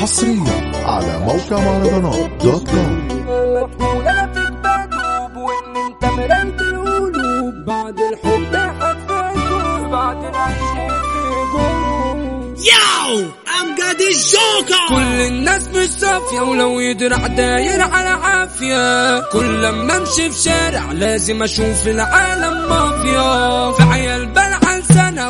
حصريا على موقع مهرجانات دوت كوم ما تقول أنا فيك بدوب وان انت مراية القلوب بعد الحب هتفاجئ بعد العيش got this joker! كل الناس مش صافية ولو يدرع داير على عافية. كل لما امشي في شارع لازم أشوف العالم مافيا. في عيال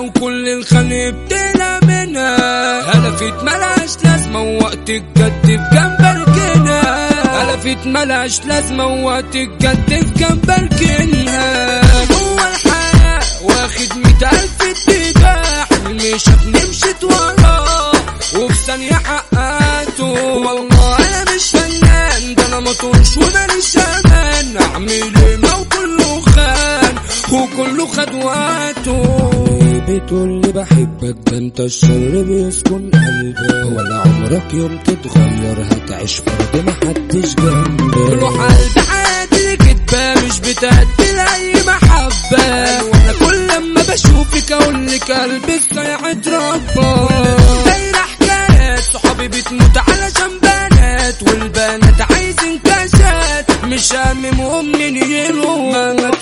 وكل الخلق بتقلق منها. هلفت ملهاش لازمة ووقت الجد في جنب اركنها هلفت ملهاش لازمة ووقت الجد في جنب اركنها هو الحياة واخد مية ألف اتجاه. مش بنمشي وراه. وفي ثانية حققته. والله أنا مش فنان. ده أنا مطرش وماليش أمان. أعمل إيه ما وكله خان. وكله خد وقته. بتقول لي بحبك ده انت الشر بيسكن قلبي. ولا عمرك يوم تتغير هتعيش فرد محدش جنبك. روح قلبي عادي كدبة مش بتأدي لأي محبة. وأنا كل لما بشوفك أقول لك قلبي صيعة ربك دايرة حكايات صحابي بتموت علشان بنات والبنات عايزين كاسات. مش هممهم من يروح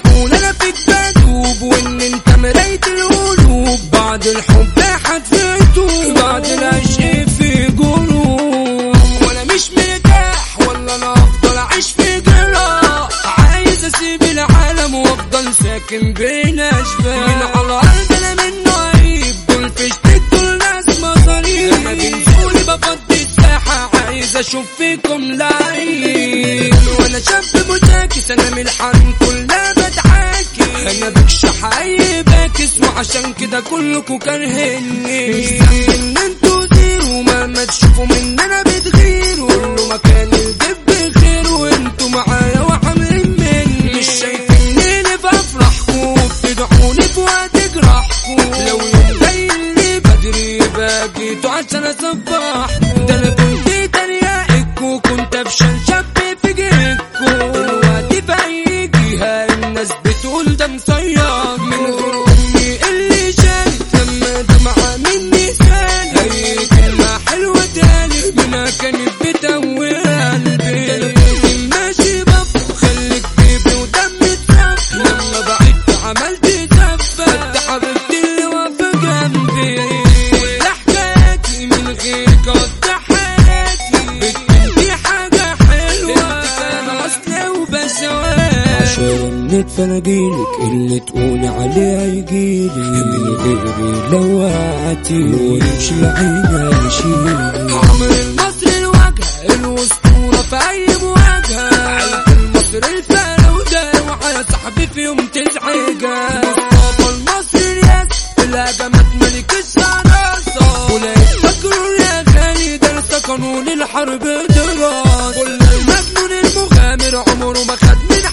وافضل ساكن بين اشباه من على الأرض أنا منه عيب دول فشتك دول ناس مصاريف لما بينزلوا بفضي الساحة عايز أشوف فيكم لعيب. وأنا شاب مشاكس أنا من الحن كلها بتعاكس أنا بكشح أي باكس وعشان كده كلكوا كارهني مش إن أنتوا زيرو مهما تشوفوا من أنا بتغيروا. كله مكان عشان اصبحكوا ده أنا كنت تريقك وكنت افشل ندفن اجيلك اللي تقولي عليه هيجيلي. من غيري لو وقعتي ونمشي لعيني هيشيلي عمر المصري الوجه الأسطورة في أي مواجهة. عيلة المصري الفراودة وعلى صاحبي في يوم تزعجها مصطفى المصري الياس الهجمات ملك الشراسة ولا يفتكروا يا غالي درس قانون الحرب دراسة. كل المجنون المغامر عمره ما خد من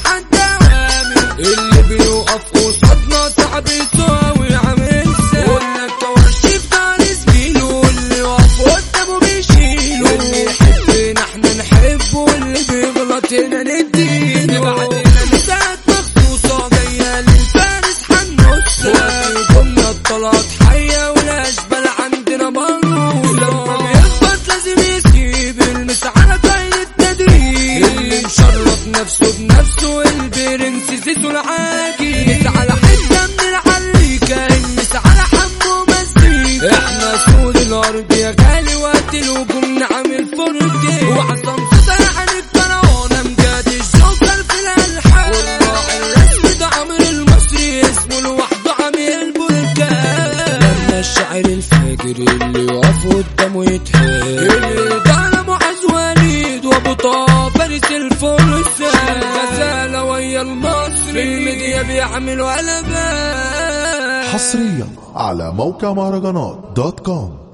الفاجر اللي يقف قدامه يتهان اللي ده معز وليد وابو طه فارس الفرسان غزالة ويا المصري. الميديا بيعملوا قلبان حصريا على موقع مهرجانات دوت كوم.